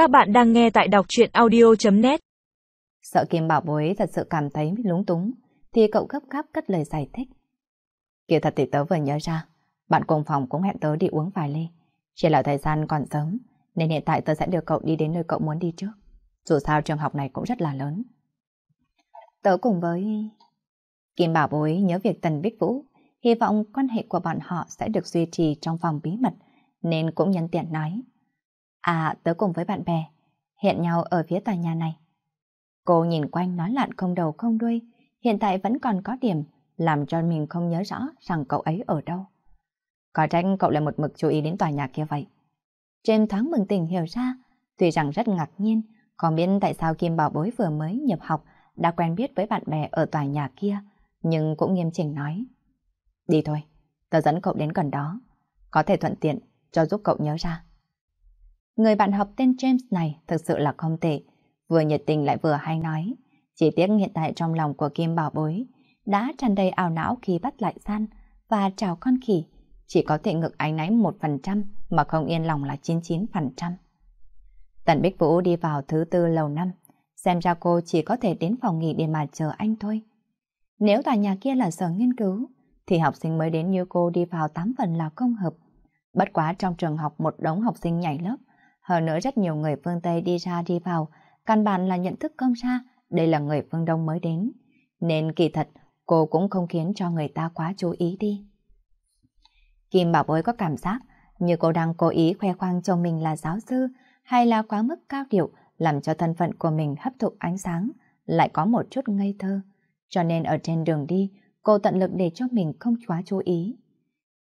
Các bạn đang nghe tại đọc truyện audio.net Sợ Kim Bảo Bối thật sự cảm thấy lúng túng, thì cậu gấp gáp cất lời giải thích. Kỳ thật thì tớ vừa nhớ ra, bạn cùng phòng cũng hẹn tớ đi uống vài ly. Chỉ là thời gian còn sớm, nên hiện tại tớ sẽ đưa cậu đi đến nơi cậu muốn đi trước. Dù sao trường học này cũng rất là lớn. Tớ cùng với... Kim Bảo Bối nhớ việc Tần Bích Vũ, hy vọng quan hệ của bọn họ sẽ được duy trì trong phòng bí mật, nên cũng nhân tiện nói. À, tớ cùng với bạn bè, hẹn nhau ở phía tòa nhà này. Cô nhìn quanh nói lạn không đầu không đuôi, hiện tại vẫn còn có điểm, làm cho mình không nhớ rõ rằng cậu ấy ở đâu. Có trách cậu lại một mực chú ý đến tòa nhà kia vậy. James thoáng mừng tình hiểu ra, tuy rằng rất ngạc nhiên, không biết tại sao Kim Bảo Bối vừa mới nhập học đã quen biết với bạn bè ở tòa nhà kia, nhưng cũng nghiêm chỉnh nói. Đi thôi, tớ dẫn cậu đến gần đó, có thể thuận tiện cho giúp cậu nhớ ra. Người bạn học tên James này thực sự là không tệ, vừa nhiệt tình lại vừa hay nói. Chỉ tiếc hiện tại trong lòng của Kim Bảo Bối đã tràn đầy ảo não khi bắt lại gian và chào con khỉ, chỉ có thể ngực ánh náy 1% mà không yên lòng là 99%. Tần Bích Vũ đi vào thứ tư lầu năm, xem ra cô chỉ có thể đến phòng nghỉ để mà chờ anh thôi. Nếu tòa nhà kia là sở nghiên cứu, thì học sinh mới đến như cô đi vào 8 phần là không hợp. Bất quá trong trường học một đống học sinh nhảy lớp, hơn nữa rất nhiều người phương Tây đi ra đi vào, căn bản là nhận thức không ra, đây là người phương Đông mới đến. Nên kỳ thật, cô cũng không khiến cho người ta quá chú ý đi. Kim Bảo Bối có cảm giác như cô đang cố ý khoe khoang cho mình là giáo sư hay là quá mức cao điệu làm cho thân phận của mình hấp thụ ánh sáng, lại có một chút ngây thơ. Cho nên ở trên đường đi, cô tận lực để cho mình không quá chú ý.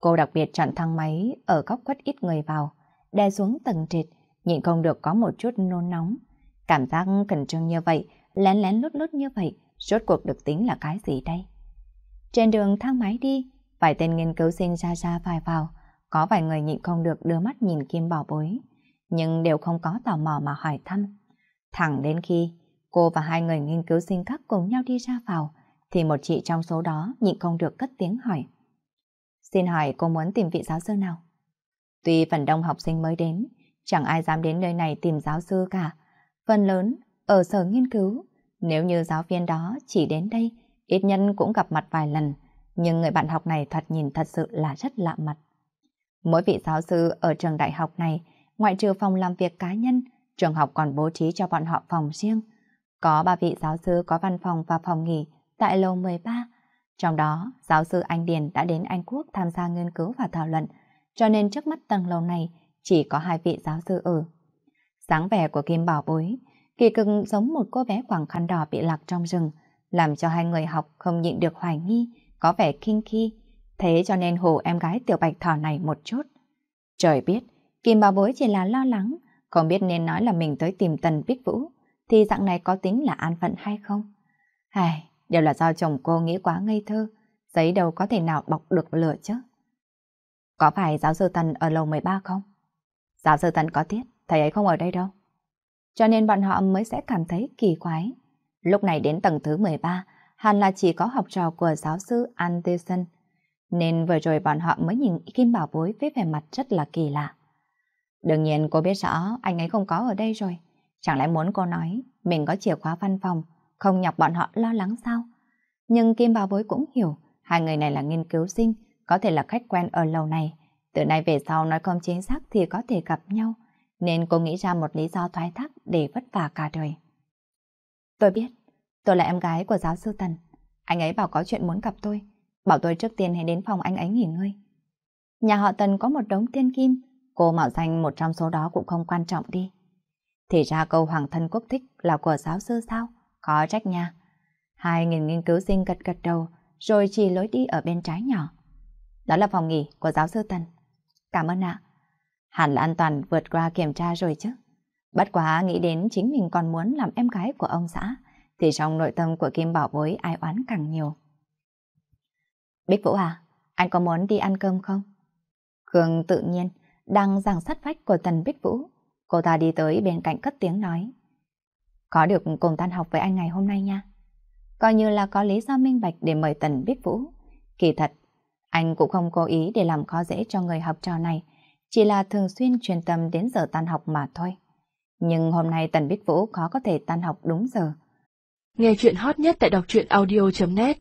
Cô đặc biệt chọn thang máy ở góc quất ít người vào, đè xuống tầng trệt, nhịn không được có một chút nôn nóng. Cảm giác cẩn trương như vậy, lén lén lút lút như vậy, rốt cuộc được tính là cái gì đây? Trên đường thang máy đi, vài tên nghiên cứu sinh ra ra vài vào, có vài người nhịn không được đưa mắt nhìn Kim Bảo Bối, nhưng đều không có tò mò mà hỏi thăm. Thẳng đến khi cô và hai người nghiên cứu sinh khác cùng nhau đi ra vào, thì một chị trong số đó nhịn không được cất tiếng hỏi. Xin hỏi cô muốn tìm vị giáo sư nào? Tuy phần đông học sinh mới đến, chẳng ai dám đến nơi này tìm giáo sư cả. Phần lớn, ở sở nghiên cứu, nếu như giáo viên đó chỉ đến đây, ít nhân cũng gặp mặt vài lần, nhưng người bạn học này thật nhìn thật sự là rất lạ mặt. Mỗi vị giáo sư ở trường đại học này, ngoại trừ phòng làm việc cá nhân, trường học còn bố trí cho bọn họ phòng riêng. Có ba vị giáo sư có văn phòng và phòng nghỉ tại lầu 13. Trong đó, giáo sư Anh Điền đã đến Anh Quốc tham gia nghiên cứu và thảo luận, cho nên trước mắt tầng lầu này chỉ có hai vị giáo sư ở. Sáng vẻ của Kim Bảo Bối, kỳ cực giống một cô bé quảng khăn đỏ bị lạc trong rừng, làm cho hai người học không nhịn được hoài nghi, có vẻ kinh khi. Thế cho nên hù em gái tiểu bạch thỏ này một chút. Trời biết, Kim Bảo Bối chỉ là lo lắng, không biết nên nói là mình tới tìm Tần Bích Vũ, thì dạng này có tính là an phận hay không? Hài, đều là do chồng cô nghĩ quá ngây thơ, giấy đâu có thể nào bọc được lửa chứ. Có phải giáo sư Tần ở lầu 13 không? Giáo sư Tần có tiết, thầy ấy không ở đây đâu. Cho nên bọn họ mới sẽ cảm thấy kỳ quái. Lúc này đến tầng thứ 13, hẳn là chỉ có học trò của giáo sư Anderson. Nên vừa rồi bọn họ mới nhìn Kim Bảo Bối với vẻ mặt rất là kỳ lạ. Đương nhiên cô biết rõ anh ấy không có ở đây rồi. Chẳng lẽ muốn cô nói mình có chìa khóa văn phòng, không nhọc bọn họ lo lắng sao? Nhưng Kim Bảo Bối cũng hiểu, hai người này là nghiên cứu sinh, có thể là khách quen ở lầu này. Từ nay về sau nói không chính xác thì có thể gặp nhau, nên cô nghĩ ra một lý do thoái thác để vất vả cả đời. Tôi biết, tôi là em gái của giáo sư Tần. Anh ấy bảo có chuyện muốn gặp tôi, bảo tôi trước tiên hãy đến phòng anh ấy nghỉ ngơi. Nhà họ Tần có một đống tiên kim, cô mạo danh một trong số đó cũng không quan trọng đi. Thì ra câu hoàng thân quốc thích là của giáo sư sao? Có trách nha. Hai nghìn nghiên cứu sinh gật gật đầu, rồi chỉ lối đi ở bên trái nhỏ. Đó là phòng nghỉ của giáo sư Tần. Cảm ơn ạ. Hẳn là an toàn vượt qua kiểm tra rồi chứ. Bất quá nghĩ đến chính mình còn muốn làm em gái của ông xã, thì trong nội tâm của Kim Bảo Bối ai oán càng nhiều. Bích Vũ à, anh có muốn đi ăn cơm không? Khương tự nhiên đang giằng sắt vách của Tần Bích Vũ. Cô ta đi tới bên cạnh cất tiếng nói. Có được cùng tan học với anh ngày hôm nay nha. Coi như là có lý do minh bạch để mời Tần Bích Vũ. Kỳ thật, anh cũng không cố ý để làm khó dễ cho người học trò này, chỉ là thường xuyên truyền tâm đến giờ tan học mà thôi. Nhưng hôm nay Tần Bích Vũ khó có thể tan học đúng giờ. Nghe chuyện hot nhất tại đọc truyện audio.net